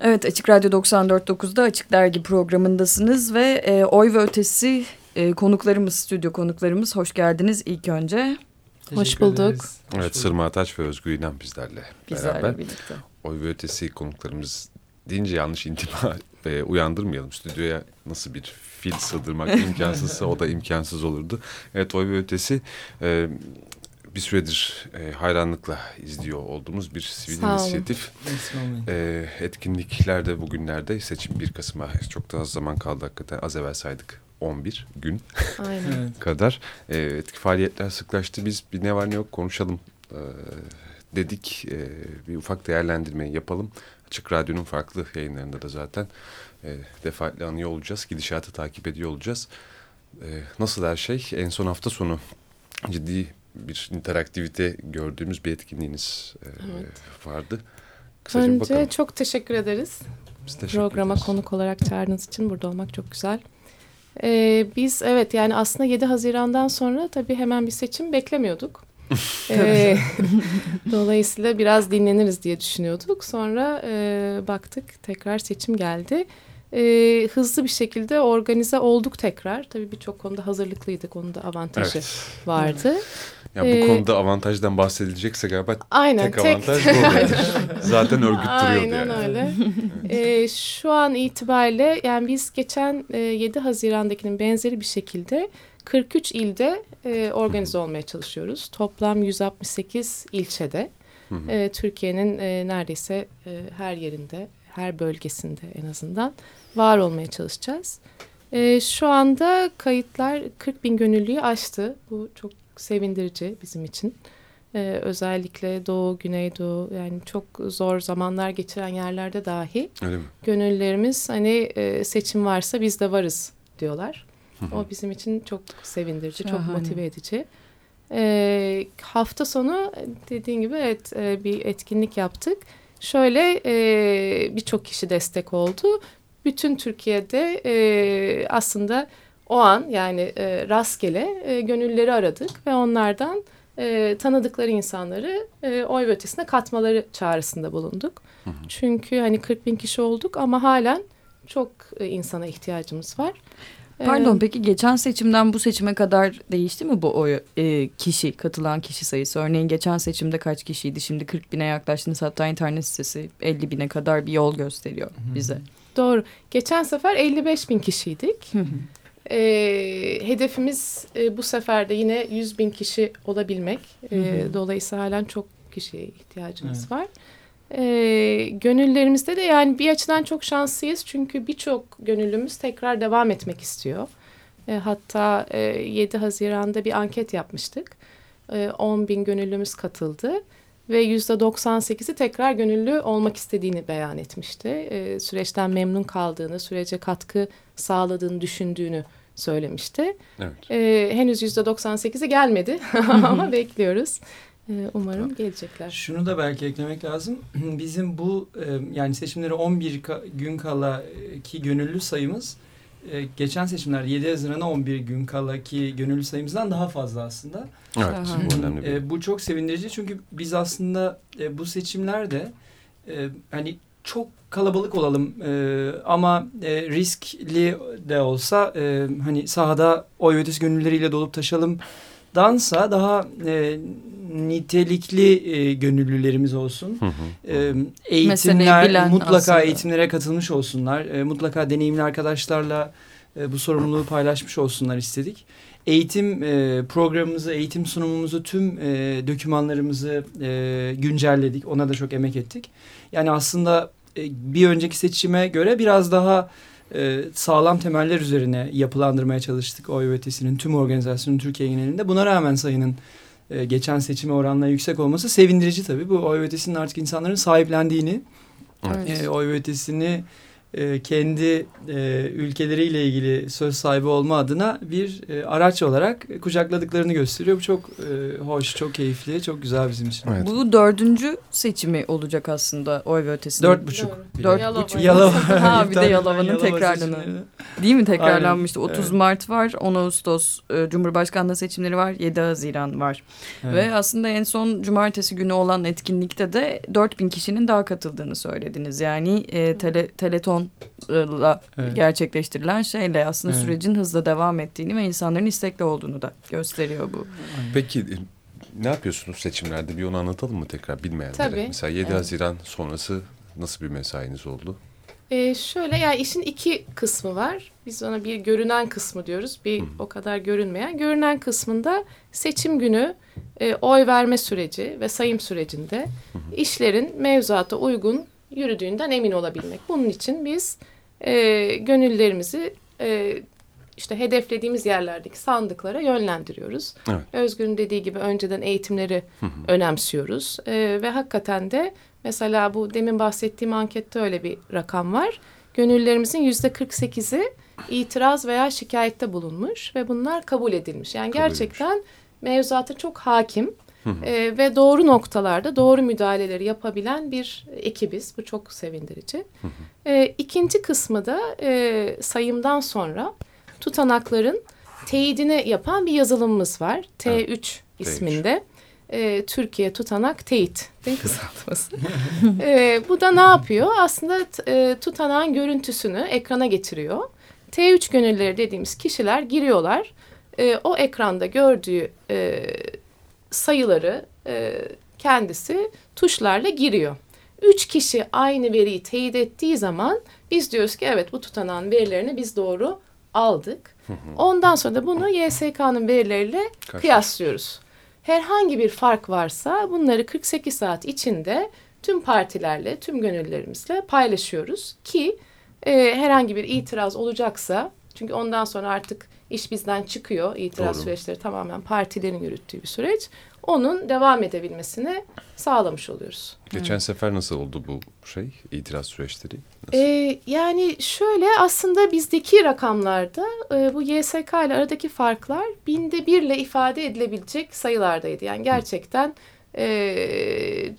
Evet Açık Radyo 94.9'da Açık Dergi programındasınız ve e, Oy ve Ötesi e, konuklarımız, stüdyo konuklarımız hoş geldiniz ilk önce. hoş bulduk. Ederiz. Evet Sırma Ataç ve Özgür İnan bizlerle Bizlerle beraber. birlikte. Oy ve ötesi konuklarımız deyince yanlış intiba e, uyandırmayalım. Stüdyoya nasıl bir fil sığdırmak imkansızsa o da imkansız olurdu. Evet Oy ve ötesi e, bir süredir e, hayranlıkla izliyor olduğumuz bir sivil Sağ inisiyatif. E, etkinliklerde bugünlerde seçim 1 Kasım'a çok da az zaman kaldı hakikaten. Az evvel saydık 11 gün Aynen. Evet. kadar. E, etki faaliyetler sıklaştı. Biz bir ne var ne yok konuşalım e, dedik. E, bir ufak değerlendirme yapalım. Açık Radyo'nun farklı yayınlarında da zaten e, defaatle anıyor olacağız. Gidişatı takip ediyor olacağız. E, nasıl her şey? En son hafta sonu ciddi bir interaktivite gördüğümüz bir etkinliğiniz e, Evet. vardı. Kısaca Önce bakalım. çok teşekkür ederiz. Biz teşekkür Programa ederiz. konuk olarak çağırdığınız için burada olmak çok güzel. Ee, biz evet yani aslında 7 Haziran'dan sonra tabii hemen bir seçim beklemiyorduk. Ee, dolayısıyla biraz dinleniriz diye düşünüyorduk. Sonra e, baktık tekrar seçim geldi. Ee, hızlı bir şekilde organize olduk tekrar. Tabii birçok konuda hazırlıklıydık. Onun da avantajı Evet. vardı. Ya bu Ee, konuda avantajdan bahsedilecekse galiba Aynen. tek avantaj bu. Zaten örgüt duruyordu Aynen yani. öyle. Ee, şu an itibariyle yani biz geçen e, 7 Haziran'dakinin benzeri bir şekilde 43 ilde e, organize olmaya çalışıyoruz. Toplam 168 ilçede. Hı hı. E, Türkiye'nin e, neredeyse e, her yerinde, her bölgesinde en azından var olmaya çalışacağız. E, şu anda kayıtlar 40 bin gönüllüyü aştı. Bu çok sevindirici bizim için. Ee, özellikle Doğu, Güneydoğu yani çok zor zamanlar geçiren yerlerde dahi Öyle mi? gönüllerimiz hani e, seçim varsa biz de varız diyorlar. Hı hı. O bizim için çok sevindirici, çok Şahane. motive edici. Ee, hafta sonu dediğin gibi evet e, bir etkinlik yaptık. Şöyle e, birçok kişi destek oldu. Bütün Türkiye'de e, aslında o an yani e, rastgele e, gönülleri aradık ve onlardan e, tanıdıkları insanları e, oy ötesine katmaları çağrısında bulunduk. Hı hı. Çünkü hani 40 bin kişi olduk ama halen çok e, insana ihtiyacımız var. Pardon Ee, peki geçen seçimden bu seçime kadar değişti mi bu oy e, kişi katılan kişi sayısı? Örneğin geçen seçimde kaç kişiydi? Şimdi 40 bine yaklaştınız hatta internet sitesi 50 bine kadar bir yol gösteriyor bize. Doğru. Geçen sefer 55 bin kişiydik. Hı hı. Ee, hedefimiz e, bu sefer de yine 100 bin kişi olabilmek. Hı hı. dolayısıyla halen çok kişiye ihtiyacımız Evet. var. Ee, gönüllerimizde de yani bir açıdan çok şanslıyız. Çünkü birçok gönüllümüz tekrar devam etmek istiyor. E, hatta e, 7 Haziran'da bir anket yapmıştık. E, 10 bin gönüllümüz katıldı. Ve yüzde 98'i tekrar gönüllü olmak istediğini beyan etmişti. E, süreçten memnun kaldığını, sürece katkı sağladığını düşündüğünü söylemişti. Evet. E, henüz yüzde 98'i gelmedi ama bekliyoruz. E, umarım gelecekler. Şunu da belki eklemek lazım. Bizim bu e, yani seçimlere 11 ka- gün kala e, ki gönüllü sayımız e, geçen seçimlerde 7 Haziran'a 11 gün kala ki gönüllü sayımızdan daha fazla aslında. Evet, bu önemli bir. Bu çok sevindirici çünkü biz aslında bu seçimlerde hani çok kalabalık olalım e, ama e, riskli de olsa e, hani sahada oy ötesi gönülleriyle dolup taşalım dansa daha e, nitelikli e, gönüllülerimiz olsun. Hı hı. E, eğitimler mutlaka aslında. eğitimlere katılmış olsunlar. E, mutlaka deneyimli arkadaşlarla e, bu sorumluluğu paylaşmış olsunlar istedik. Eğitim e, programımızı, eğitim sunumumuzu, tüm e, dokümanlarımızı e, güncelledik. Ona da çok emek ettik. Yani aslında e, bir önceki seçime göre biraz daha e, sağlam temeller üzerine yapılandırmaya çalıştık oy ve ötesinin tüm organizasyonun Türkiye genelinde. Buna rağmen sayının e, geçen seçime oranla yüksek olması sevindirici tabii. Bu oy ve ötesinin artık insanların sahiplendiğini, Evet. e, oy ve ötesini e, kendi e, ülkeleriyle ilgili söz sahibi olma adına bir e, araç olarak kucakladıklarını gösteriyor. Bu çok e, hoş, çok keyifli, çok güzel bizim için. Evet. Bu dördüncü seçimi olacak aslında oy ve ötesinin. Dört buçuk. Dört Yalova. buçuk. Yalova. Ha, bir de Yalova'nın Yalova tekrarlanı. Değil mi tekrarlanmıştı? Aynen, 30 evet. Mart var, 10 Ağustos e, Cumhurbaşkanlığı seçimleri var, 7 Haziran var. Evet. Ve aslında en son cumartesi günü olan etkinlikte de 4000 kişinin daha katıldığını söylediniz. Yani e, tele, Teleton'la Evet. gerçekleştirilen şeyle aslında Evet. sürecin hızla devam ettiğini ve insanların istekli olduğunu da gösteriyor bu. Peki e, ne yapıyorsunuz seçimlerde? Bir onu anlatalım mı tekrar bilmeyenlere? Tabii. Mesela 7 Evet. Haziran sonrası nasıl bir mesainiz oldu? Ee, şöyle yani işin iki kısmı var. Biz ona bir görünen kısmı diyoruz. Bir Hı. o kadar görünmeyen. Görünen kısmında seçim günü e, oy verme süreci ve sayım sürecinde işlerin mevzuata uygun yürüdüğünden emin olabilmek. Bunun için biz e, gönüllerimizi e, işte hedeflediğimiz yerlerdeki sandıklara yönlendiriyoruz. Evet. Özgür'ün dediği gibi önceden eğitimleri Hı hı. önemsiyoruz. Ee, ve hakikaten de mesela bu demin bahsettiğim ankette öyle bir rakam var. Gönüllerimizin yüzde 48'i itiraz veya şikayette bulunmuş ve bunlar kabul edilmiş. Yani Kabul gerçekten mevzuata çok hakim. E, ve doğru noktalarda doğru müdahaleleri yapabilen bir ekibiz. Bu çok sevindirici. E, ikinci kısmı da e, sayımdan sonra tutanakların teyidini yapan bir yazılımımız var. T3 isminde. E, Türkiye Tutanak Teyit. Değil kısaltması? e, bu da ne yapıyor? Aslında e, tutanağın görüntüsünü ekrana getiriyor. T3 gönülleri dediğimiz kişiler giriyorlar. E, o ekranda gördüğü e, sayıları e, kendisi tuşlarla giriyor. Üç kişi aynı veriyi teyit ettiği zaman biz diyoruz ki evet bu tutanağın verilerini biz doğru aldık. Ondan sonra da bunu YSK'nın verileriyle Karşı- kıyaslıyoruz. Herhangi bir fark varsa bunları 48 saat içinde tüm partilerle, tüm gönüllerimizle paylaşıyoruz ki e, herhangi bir itiraz olacaksa çünkü ondan sonra artık iş bizden çıkıyor. İtiraz Doğru. süreçleri tamamen partilerin yürüttüğü bir süreç. Onun devam edebilmesini sağlamış oluyoruz. Geçen sefer nasıl oldu bu şey? İtiraz süreçleri? Nasıl? Ee, yani şöyle aslında bizdeki rakamlarda e, bu YSK ile aradaki farklar binde birle ifade edilebilecek sayılardaydı. Yani gerçekten e,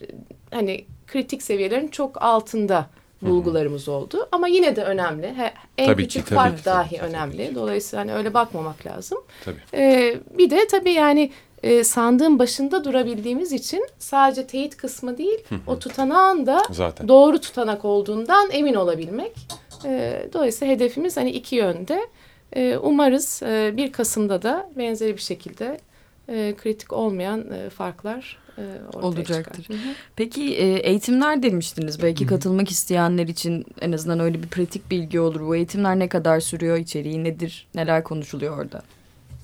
hani kritik seviyelerin çok altında bulgularımız oldu. Ama yine de önemli. He- en Tabii ki, küçük tabii fark ki, dahi tabii ki, önemli. tabii ki. Dolayısıyla hani öyle bakmamak lazım. Tabii. Ee, bir de tabii yani e, sandığın başında durabildiğimiz için sadece teyit kısmı değil, o tutanağın da Zaten. doğru tutanak olduğundan emin olabilmek. Ee, dolayısıyla hedefimiz hani iki yönde. Ee, umarız e, 1 Kasım'da da benzeri bir şekilde e, kritik olmayan e, farklar e, ortaya Olacaktır. çıkar. Hı hı. Peki e, eğitimler demiştiniz. Belki katılmak isteyenler için en azından öyle bir pratik bilgi olur. Bu eğitimler ne kadar sürüyor? içeriği nedir? Neler konuşuluyor orada?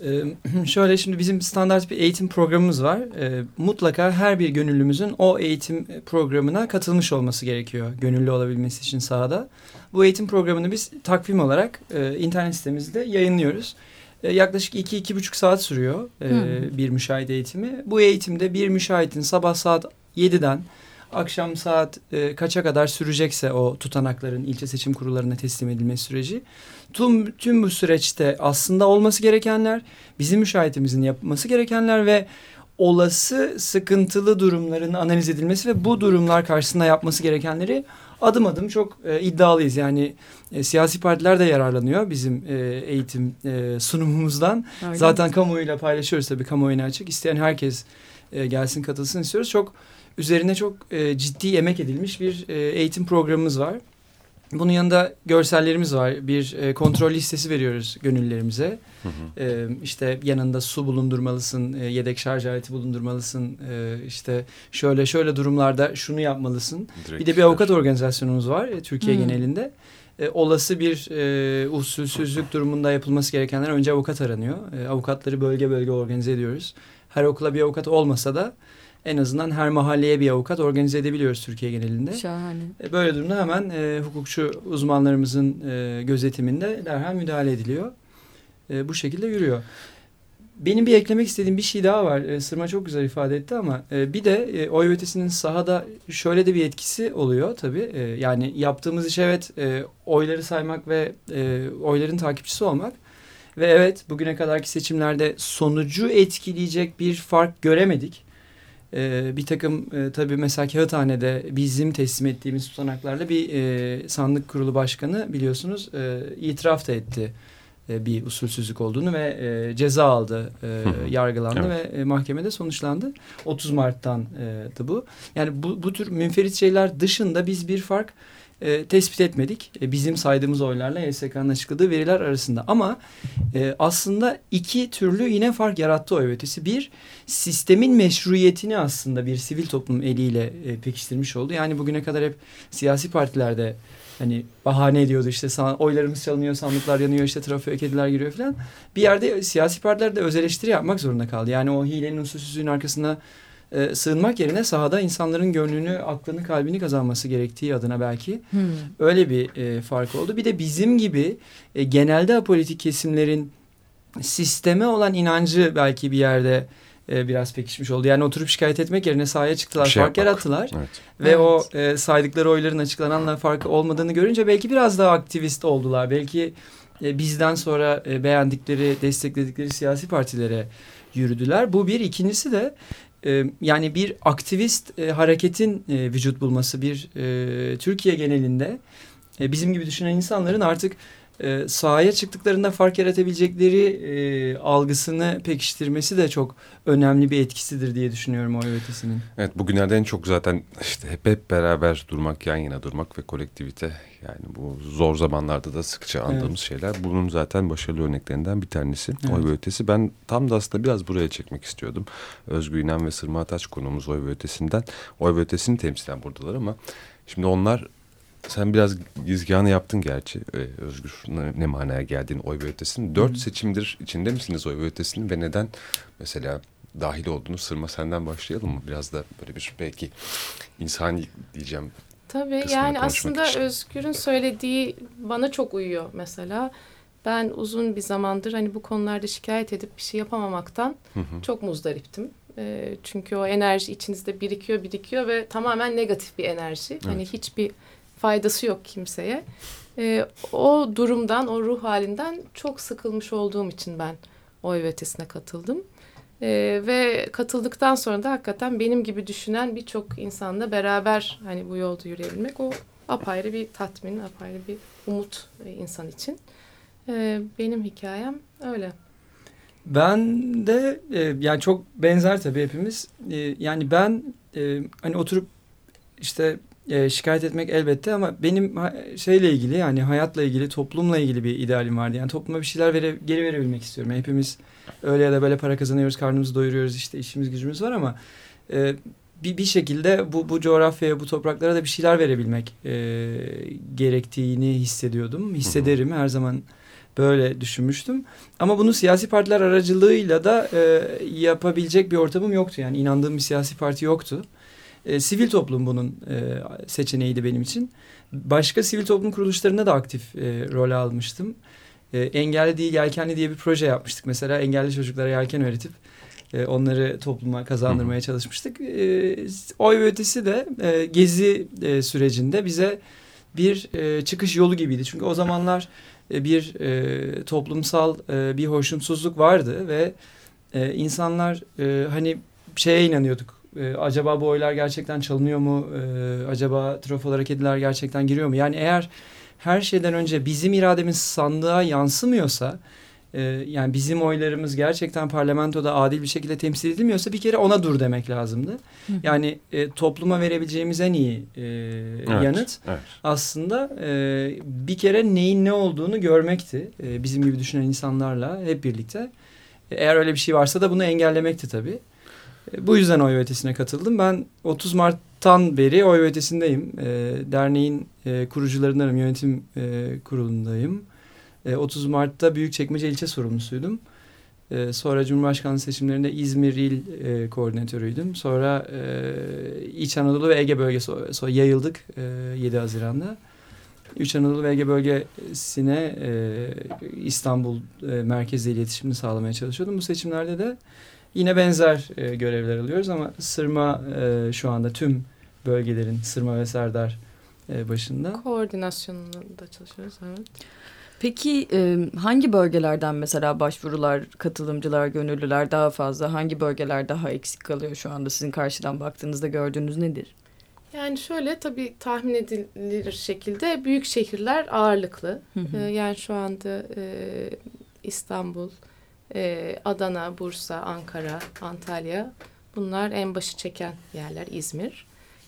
Ee, şöyle şimdi bizim standart bir eğitim programımız var. Ee, mutlaka her bir gönüllümüzün o eğitim programına katılmış olması gerekiyor. Gönüllü olabilmesi için sahada. Bu eğitim programını biz takvim olarak e, internet sitemizde yayınlıyoruz. Yaklaşık 2-2,5 saat sürüyor e, Hı. bir müşahit eğitimi. Bu eğitimde bir müşahitin sabah saat 7'den akşam saat e, kaça kadar sürecekse o tutanakların ilçe seçim kurullarına teslim edilmesi süreci. Tüm, tüm bu süreçte aslında olması gerekenler, bizim müşahitimizin yapması gerekenler ve olası sıkıntılı durumların analiz edilmesi ve bu durumlar karşısında yapması gerekenleri adım adım çok e, iddialıyız. Yani e, siyasi partiler de yararlanıyor bizim e, eğitim e, sunumumuzdan. Öyle Zaten mi? kamuoyuyla paylaşıyoruz tabii kamuoyuna açık. İsteyen herkes e, gelsin katılsın istiyoruz. Çok üzerine çok e, ciddi emek edilmiş bir e, eğitim programımız var. Bunun yanında görsellerimiz var. Bir e, kontrol listesi veriyoruz gönüllerimize. Hı hı. E, işte yanında su bulundurmalısın, e, yedek şarj aleti bulundurmalısın. E, işte şöyle şöyle durumlarda şunu yapmalısın. Direkt Bir de bir avukat organizasyonumuz var e, Türkiye Hmm. genelinde. E, olası bir e, usulsüzlük durumunda yapılması gerekenler önce avukat aranıyor. E, avukatları bölge bölge organize ediyoruz. Her okula bir avukat olmasa da en azından her mahalleye bir avukat organize edebiliyoruz Türkiye genelinde. Şahane. E, Böyle durumda hemen e, hukukçu uzmanlarımızın e, gözetiminde derhal müdahale ediliyor. E, bu şekilde yürüyor. benim bir eklemek istediğim bir şey daha var. E, Sırma çok güzel ifade etti ama e, bir de e, oy ötesinin sahada şöyle de bir etkisi oluyor tabii. E, yani yaptığımız iş evet e, oyları saymak ve e, oyların takipçisi olmak. Ve evet bugüne kadarki seçimlerde sonucu etkileyecek bir fark göremedik. E, bir takım e, tabii mesela Kağıthane'de bizim teslim ettiğimiz tutanaklarla bir e, sandık kurulu başkanı biliyorsunuz e, itiraf da etti e, bir usulsüzlük olduğunu ve e, ceza aldı, e, yargılandı evet. ve e, mahkemede sonuçlandı. 30 Mart'tan e, bu. Yani bu, bu tür münferit şeyler dışında biz bir fark e, tespit etmedik. E, bizim saydığımız oylarla YSK'nın açıkladığı veriler arasında. Ama e, aslında iki türlü yine fark yarattı oy ötesi. Bir, sistemin meşruiyetini aslında bir sivil toplum eliyle e, pekiştirmiş oldu. Yani bugüne kadar hep siyasi partilerde hani bahane ediyordu işte oylarımız çalınıyor, sandıklar yanıyor, işte trafiğe kediler giriyor falan. Bir yerde siyasi partiler de öz eleştiri yapmak zorunda kaldı. Yani o hilenin usulsüzlüğün arkasına e, sığınmak yerine sahada insanların gönlünü, aklını, kalbini kazanması gerektiği adına belki hmm. öyle bir e, fark oldu. Bir de bizim gibi e, genelde apolitik kesimlerin sisteme olan inancı belki bir yerde e, biraz pekişmiş oldu. Yani oturup şikayet etmek yerine sahaya çıktılar, şey fark yapmak. yarattılar. Evet. Ve evet. o e, saydıkları oyların açıklananla farkı olmadığını görünce belki biraz daha aktivist oldular. Belki e, bizden sonra e, beğendikleri, destekledikleri siyasi partilere yürüdüler. Bu bir. ikincisi de yani bir aktivist hareketin vücut bulması bir Türkiye genelinde bizim gibi düşünen insanların artık e, sahaya çıktıklarında fark yaratabilecekleri e, algısını pekiştirmesi de çok önemli bir etkisidir diye düşünüyorum oy ötesinin. Evet bugünlerde en çok zaten işte hep hep beraber durmak, yan yana durmak ve kolektivite yani bu zor zamanlarda da sıkça andığımız evet. şeyler. Bunun zaten başarılı örneklerinden bir tanesi. Evet. Oy ve ötesi. Ben tam da aslında biraz buraya çekmek istiyordum. Özgür İnan ve Sırma Ataç konuğumuz Oy ve ötesinden. Oy ve ötesini temsilen buradalar ama şimdi onlar sen biraz gizgahını yaptın gerçi ee, Özgür ne manaya geldiğini oy ve ötesinin. Dört seçimdir içinde misiniz oy ve ötesinin ve neden mesela dahil olduğunu sırma senden başlayalım mı? Biraz da böyle bir belki insani diyeceğim. Tabii yani aslında için. Özgür'ün söylediği bana çok uyuyor mesela. Ben uzun bir zamandır hani bu konularda şikayet edip bir şey yapamamaktan hı hı. çok muzdariptim. E, çünkü o enerji içinizde birikiyor birikiyor ve tamamen negatif bir enerji. Hani evet. Hani hiçbir faydası yok kimseye. E, o durumdan, o ruh halinden çok sıkılmış olduğum için ben oy ötesine katıldım. E, ve katıldıktan sonra da hakikaten benim gibi düşünen birçok insanla beraber hani bu yolda yürüyebilmek o apayrı bir tatmin, apayrı bir umut insan için. E, benim hikayem öyle. Ben de e, yani çok benzer tabii hepimiz. E, yani ben e, hani oturup işte e, şikayet etmek elbette ama benim şeyle ilgili yani hayatla ilgili toplumla ilgili bir idealim vardı. Yani topluma bir şeyler vere, geri verebilmek istiyorum. hepimiz öyle ya da böyle para kazanıyoruz, karnımızı doyuruyoruz işte işimiz gücümüz var ama e, bir, bir şekilde bu, bu coğrafyaya, bu topraklara da bir şeyler verebilmek e, gerektiğini hissediyordum. Hissederim her zaman böyle düşünmüştüm. Ama bunu siyasi partiler aracılığıyla da e, yapabilecek bir ortamım yoktu. Yani inandığım bir siyasi parti yoktu. E, sivil toplum bunun e, seçeneğiydi benim için. Başka sivil toplum kuruluşlarında da aktif e, rol almıştım. E, engelli değil yelkenli diye bir proje yapmıştık. Mesela engelli çocuklara yelken öğretip e, onları topluma kazandırmaya çalışmıştık. E, oy ve ötesi de e, gezi e, sürecinde bize bir e, çıkış yolu gibiydi. Çünkü o zamanlar e, bir e, toplumsal e, bir hoşnutsuzluk vardı ve e, insanlar e, hani şeye inanıyorduk e, acaba bu oylar gerçekten çalınıyor mu? E, acaba trofolara kediler gerçekten giriyor mu? Yani eğer her şeyden önce bizim irademiz sandığa yansımıyorsa e, yani bizim oylarımız gerçekten parlamentoda adil bir şekilde temsil edilmiyorsa bir kere ona dur demek lazımdı. Hı. Yani e, topluma verebileceğimiz en iyi e, evet, yanıt evet. aslında e, bir kere neyin ne olduğunu görmekti. E, bizim gibi düşünen insanlarla hep birlikte. Eğer öyle bir şey varsa da bunu engellemekti tabii. E, bu yüzden oy ötesine katıldım. Ben 30 Mart'tan beri oy ötesindeyim. E, derneğin e, kurucularındanım, yönetim e, kurulundayım. E, 30 Mart'ta Büyükçekmece ilçe sorumlusuydum. E, sonra Cumhurbaşkanlığı seçimlerinde İzmir il e, koordinatörüydüm. Sonra e, İç Anadolu ve Ege bölgesi sonra yayıldık e, 7 Haziran'da. 3 Anadolu ve Ege bölgesine e, İstanbul e, merkezli iletişimini sağlamaya çalışıyordum. Bu seçimlerde de yine benzer e, görevler alıyoruz ama Sırma e, şu anda tüm bölgelerin Sırma ve Serdar e, başında. Koordinasyonunda çalışıyoruz evet. Peki e, hangi bölgelerden mesela başvurular, katılımcılar, gönüllüler daha fazla? Hangi bölgeler daha eksik kalıyor şu anda? Sizin karşıdan baktığınızda gördüğünüz nedir? Yani şöyle tabii tahmin edilir şekilde büyük şehirler ağırlıklı. Hı hı. Ee, yani şu anda e, İstanbul, e, Adana, Bursa, Ankara, Antalya bunlar en başı çeken yerler. İzmir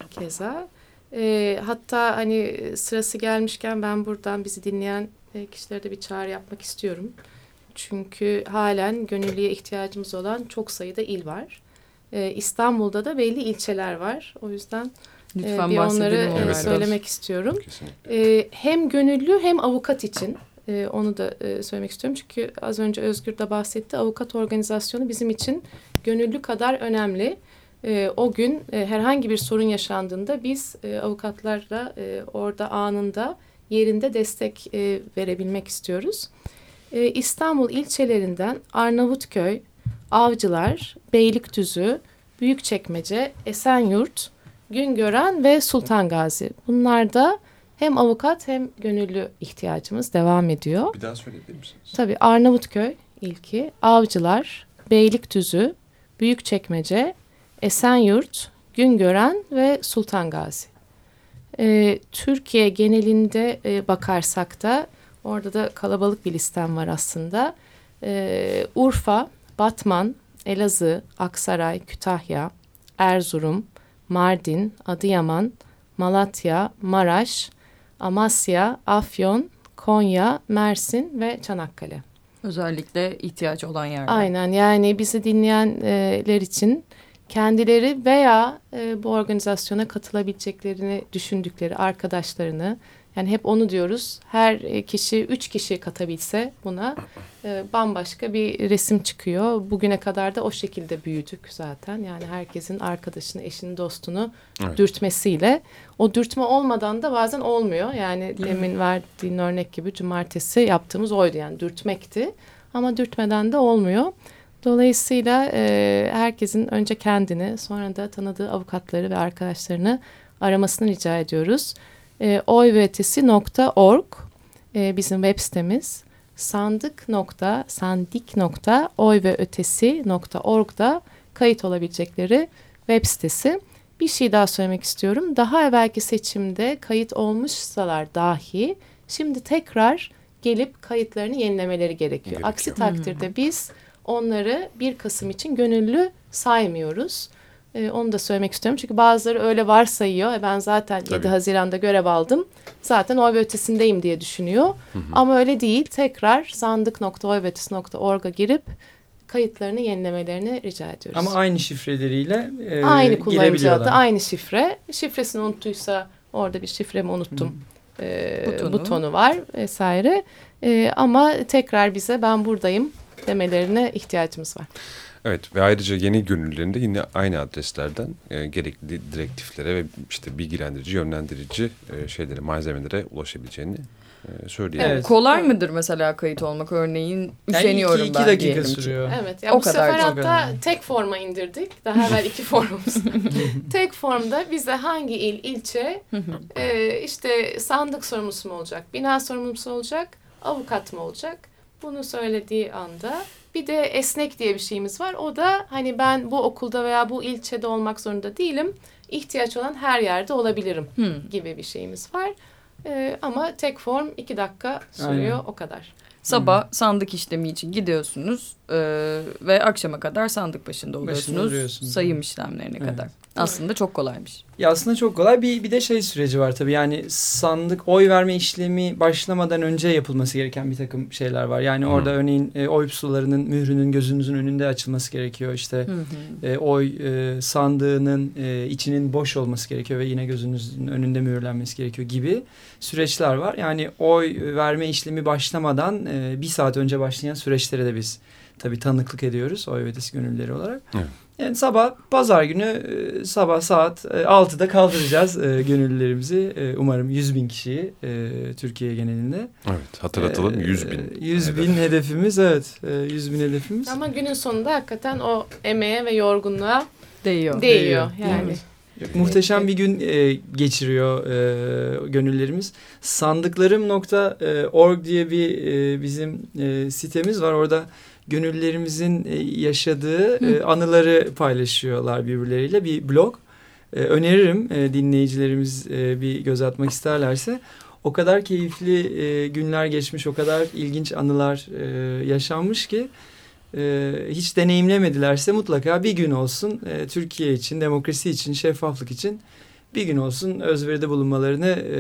keza. E, hatta hani sırası gelmişken ben buradan bizi dinleyen e, kişilere de bir çağrı yapmak istiyorum. Çünkü halen gönüllüye ihtiyacımız olan çok sayıda il var. E, İstanbul'da da belli ilçeler var. O yüzden Lütfen e, bir onları e, onlardan. söylemek istiyorum. Kesinlikle. E, hem gönüllü hem avukat için e, onu da e, söylemek istiyorum. Çünkü az önce Özgür de bahsetti. Avukat organizasyonu bizim için gönüllü kadar önemli. E, o gün e, herhangi bir sorun yaşandığında biz e, avukatlarla e, orada anında yerinde destek e, verebilmek istiyoruz. E, İstanbul ilçelerinden Arnavutköy, Avcılar, Beylikdüzü, Büyükçekmece, Esenyurt, Güngören ve Sultan Gazi. Bunlarda hem avukat hem gönüllü ihtiyacımız devam ediyor. Bir daha söyleyebilir misiniz? Tabii Arnavutköy ilki, Avcılar, Beylikdüzü, Büyükçekmece, Esenyurt, Güngören ve Sultan Gazi. Ee, Türkiye genelinde e, bakarsak da orada da kalabalık bir listem var aslında. Ee, Urfa, Batman, Elazığ, Aksaray, Kütahya, Erzurum, Mardin, Adıyaman, Malatya, Maraş, Amasya, Afyon, Konya, Mersin ve Çanakkale. Özellikle ihtiyaç olan yerler. Aynen yani bizi dinleyenler için kendileri veya e, bu organizasyona katılabileceklerini düşündükleri arkadaşlarını yani hep onu diyoruz her e, kişi üç kişi katabilse buna e, bambaşka bir resim çıkıyor. Bugüne kadar da o şekilde büyüdük zaten yani herkesin arkadaşını, eşini, dostunu Evet. dürtmesiyle o dürtme olmadan da bazen olmuyor. Yani demin verdiğin örnek gibi cumartesi yaptığımız oydu yani dürtmekti ama dürtmeden de olmuyor. Dolayısıyla e, herkesin önce kendini sonra da tanıdığı avukatları ve arkadaşlarını aramasını rica ediyoruz. E, oyvetesi.org e, bizim web sitemiz. sandık.sandik.oyveötesi.org'da kayıt olabilecekleri web sitesi. Bir şey daha söylemek istiyorum. Daha evvelki seçimde kayıt olmuşsalar dahi şimdi tekrar gelip kayıtlarını yenilemeleri gerekiyor. Gerekiyor. Aksi takdirde biz onları 1 Kasım için gönüllü saymıyoruz. Ee, onu da söylemek istiyorum. Çünkü bazıları öyle varsayıyor. E ben zaten 7 Tabii. Haziran'da görev aldım. Zaten oy ve ötesindeyim diye düşünüyor. Ama öyle değil. Tekrar sandık.oyveötesi.org'a girip kayıtlarını yenilemelerini rica ediyoruz. Ama aynı şifreleriyle e, aynı kullanıcı girebiliyorlar. adı, aynı şifre. Şifresini unuttuysa orada bir şifremi unuttum. e, Butonu. butonu. var vesaire. E, ama tekrar bize ben buradayım demelerine ihtiyacımız var. Evet ve ayrıca yeni gönüllülerin de yine aynı adreslerden e, gerekli direktiflere ve işte bilgilendirici, yönlendirici e, şeylere, malzemelere ulaşabileceğini e, söyleyelim. Evet. Kolay mıdır mesela kayıt olmak? Örneğin Yani üşeniyorum iki, iki ben dakika diyelim ki. sürüyor. Evet. Ya O bu kadar sefer çok hatta önemli. tek forma indirdik. Daha evvel iki formumuz. tek formda bize hangi il, ilçe e, işte sandık sorumlusu mu olacak, bina sorumlusu olacak, avukat mı olacak? Bunu söylediği anda bir de esnek diye bir şeyimiz var. O da hani ben bu okulda veya bu ilçede olmak zorunda değilim. İhtiyaç olan her yerde olabilirim Hmm. gibi bir şeyimiz var. E, ama tek form iki dakika sürüyor Aynen. o kadar. Sabah sandık işlemi için gidiyorsunuz e, ve akşama kadar sandık başında oluyorsunuz. sayım işlemlerine Evet. kadar. Aslında çok kolaymış. Ya aslında çok kolay. Bir, bir de şey süreci var tabii. Yani sandık oy verme işlemi başlamadan önce yapılması gereken bir takım şeyler var. Yani Hı. orada örneğin e, oy pusularının mührünün gözünüzün önünde açılması gerekiyor. İşte Hı hı. e, oy e, sandığının e, içinin boş olması gerekiyor ve yine gözünüzün önünde mühürlenmesi gerekiyor gibi süreçler var. Yani oy verme işlemi başlamadan e, bir saat önce başlayan süreçlere de biz tabii tanıklık ediyoruz oy ve ötesi gönüllüleri olarak. Evet. Yani sabah pazar günü e, sabah saat e, 6'da kaldıracağız e, gönüllülerimizi. E, umarım 100 bin kişiyi e, Türkiye genelinde. Evet hatırlatalım E, 100 bin. 100 bin hedefimiz evet. E, 100 bin hedefimiz. Ama günün sonunda hakikaten o emeğe ve yorgunluğa Değiyor. değiyor. Değiyor. Yani. Evet. Muhteşem bir gün e, geçiriyor e, gönüllerimiz. Sandıklarım.org diye bir e, bizim e, sitemiz var. Orada gönüllerimizin e, yaşadığı e, Hı. anıları paylaşıyorlar birbirleriyle. Bir blog. E, öneririm dinleyicilerimiz bir göz atmak isterlerse. O kadar keyifli günler geçmiş, o kadar ilginç anılar yaşanmış ki hiç deneyimlemedilerse mutlaka bir gün olsun Türkiye için, demokrasi için, şeffaflık için bir gün olsun özveride bulunmalarını e,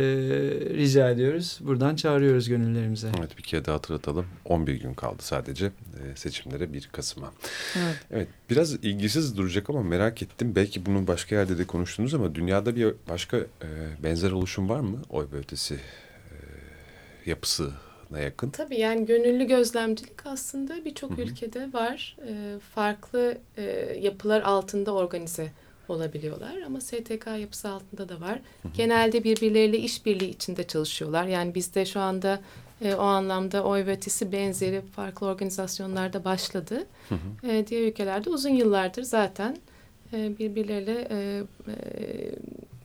rica ediyoruz. Buradan çağırıyoruz gönüllerimize. Evet bir kere daha hatırlatalım. 11 gün kaldı sadece e, seçimlere 1 Kasım'a. Evet. Evet biraz ilgisiz duracak ama merak ettim. Belki bunu başka yerde de konuştunuz ama dünyada bir başka e, benzer oluşum var mı? Oy ve ötesi e, yapısına yakın. Tabii yani gönüllü gözlemcilik aslında birçok ülkede var. Ee, farklı e, yapılar altında organize olabiliyorlar ama STK yapısı altında da var. Genelde birbirleriyle işbirliği içinde çalışıyorlar. Yani bizde şu anda e, o anlamda oy ve ötesi benzeri farklı organizasyonlarda başladı. Hı hı. E, diğer ülkelerde uzun yıllardır zaten e, birbirleriyle e, e,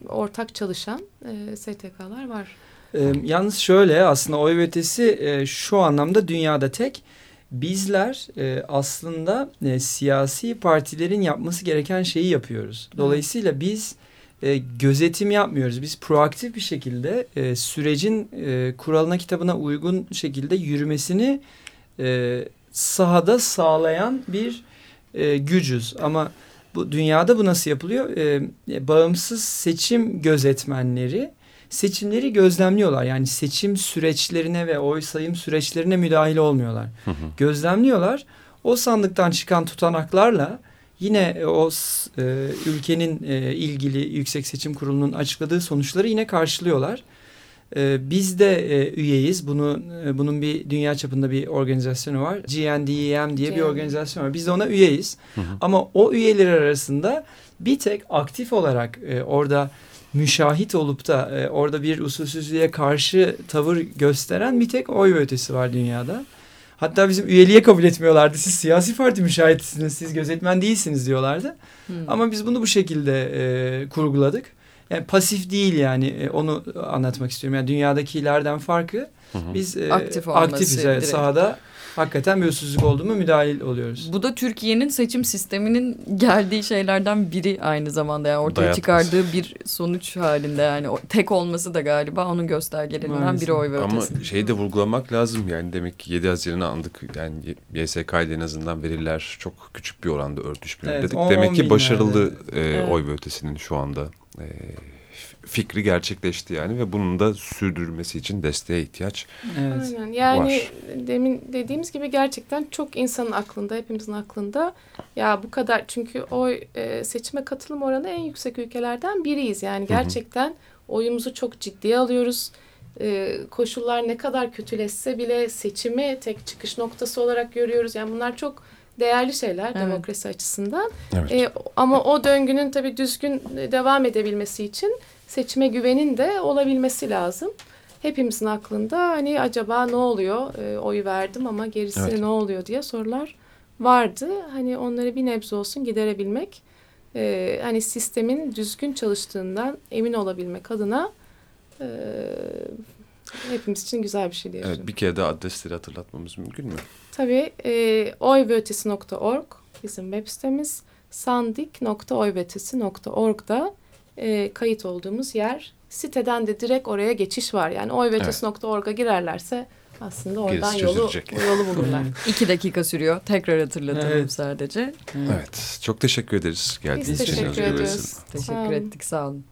ortak çalışan e, STK'lar var. E, yalnız şöyle aslında oy ve ötesi e, şu anlamda dünyada tek. Bizler e, aslında e, siyasi partilerin yapması gereken şeyi yapıyoruz. Dolayısıyla biz e, gözetim yapmıyoruz. Biz proaktif bir şekilde e, sürecin e, kuralına kitabına uygun şekilde yürümesini e, sahada sağlayan bir e, gücüz. Ama bu dünyada bu nasıl yapılıyor? E, e, bağımsız seçim gözetmenleri seçimleri gözlemliyorlar. Yani seçim süreçlerine ve oy sayım süreçlerine müdahil olmuyorlar. Hı hı. Gözlemliyorlar. O sandıktan çıkan tutanaklarla yine e, o e, ülkenin e, ilgili Yüksek Seçim Kurulu'nun açıkladığı sonuçları yine karşılıyorlar. E, biz de e, üyeyiz. Bunu e, bunun bir dünya çapında bir organizasyonu var. GNDEM diye bir GNDEM. organizasyon var. Biz de ona üyeyiz. Hı hı. Ama o üyeler arasında bir tek aktif olarak e, orada müşahit olup da e, orada bir usulsüzlüğe karşı tavır gösteren bir tek oy ve ötesi var dünyada. Hatta bizim üyeliğe kabul etmiyorlardı. Siz siyasi parti müşahitisiniz, siz gözetmen değilsiniz diyorlardı. Hmm. Ama biz bunu bu şekilde e, kurguladık. Yani pasif değil yani e, onu anlatmak istiyorum. Yani dünyadakilerden farkı Hı hı. biz e, Aktif olması aktifiz evet, direkt. sahada hakikaten bir usulsüzlük oldu mu müdahil oluyoruz. Bu da Türkiye'nin seçim sisteminin geldiği şeylerden biri aynı zamanda. Yani ortaya Dayatması. çıkardığı bir sonuç halinde yani tek olması da galiba onun göstergelerinden Maalesef. biri oy ve Ama ötesi. şeyi de vurgulamak lazım yani demek ki 7 Haziran'ı andık yani YSK ile en azından veriler çok küçük bir oranda örtüşmüyor Evet, dedik. on- Demek on ki başarılı e, Evet. oy ve ötesinin şu anda e, fikri gerçekleşti yani ve bunun da sürdürülmesi için desteğe ihtiyaç. Evet. Aynen. Yani Var. demin dediğimiz gibi gerçekten çok insanın aklında, hepimizin aklında. Ya bu kadar çünkü oy e, seçime katılım oranı en yüksek ülkelerden biriyiz. Yani hı. gerçekten oyumuzu çok ciddiye alıyoruz. E, koşullar ne kadar kötüleşse bile seçimi tek çıkış noktası olarak görüyoruz. Yani bunlar çok değerli şeyler Evet. demokrasi açısından. Evet. E, ama o döngünün tabii düzgün devam edebilmesi için seçime güvenin de olabilmesi lazım. Hepimizin aklında hani acaba ne oluyor? E, oy verdim ama gerisi Evet. ne oluyor diye sorular vardı. Hani onları bir nebze olsun giderebilmek, e, hani sistemin düzgün çalıştığından emin olabilmek adına e, hepimiz için güzel bir şey diye Evet, bir kere daha adresleri hatırlatmamız mümkün mü? Tabii e, oyveötesi.org bizim web sitemiz. sandik.oyvetesi.org'da e, kayıt olduğumuz yer. Siteden de direkt oraya geçiş var. Yani oyvetesi.org'a girerlerse aslında oradan Gerisi yolu, çözülecek. yolu bulurlar. İki dakika sürüyor. Tekrar hatırlatalım Evet. sadece. Evet. Evet. Çok teşekkür ederiz geldiğiniz Biz için. teşekkür Özgür Bey. ediyoruz. Teşekkür ettik sağ olun.